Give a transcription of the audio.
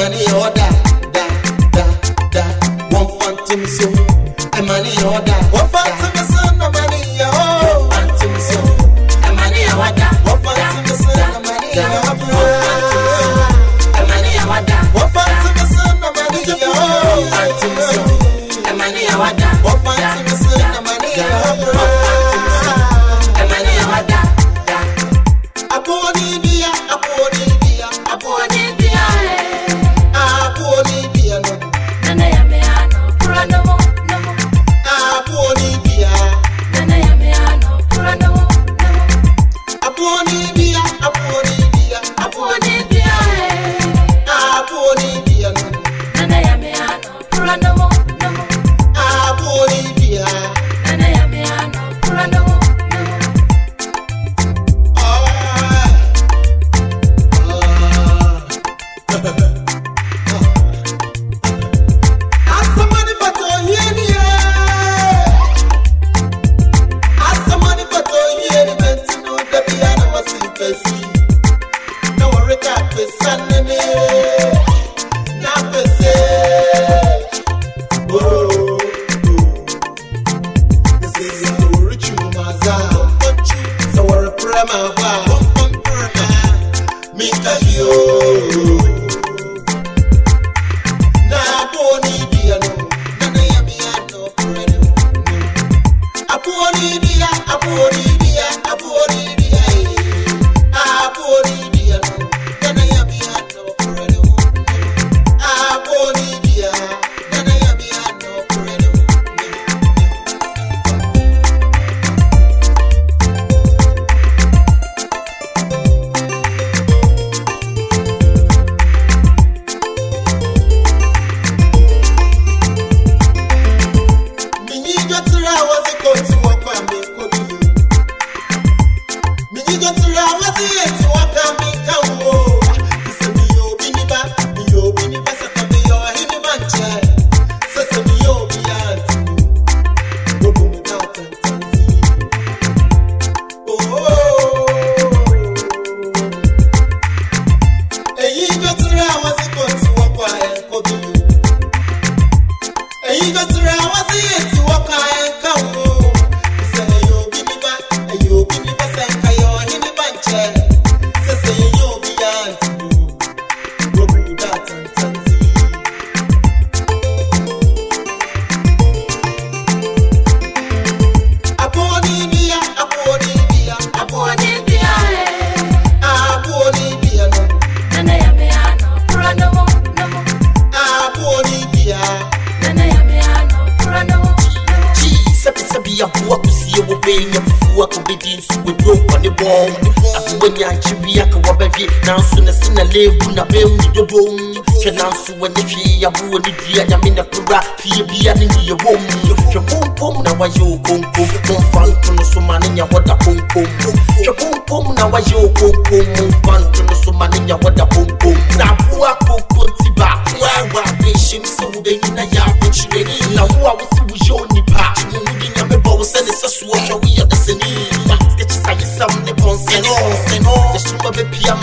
money order. because you na na ya a poni dia a poni dia you go to round, I it. aboa kusie wo bɛyi nya fufuo akɔbɛdi nso wɔduro kɔ ne bɔn aboa nya akyiri akɔwabɛhwe nanso ne se na leebu na bɛnwu dodom hwɛ nanso wɔne hwee aboa ne dua nyame na pura fie bia ne nyiye wɔ mu hwɛ pompom na wayɛ wo konkom momfa nto no so ma ne nya wɔda ponkom hwɛ pompom na wayɛ wo konkom momfa nto no so ma ne nya wɔda ponkom na aboa konkom off and on. The super VIP, I'm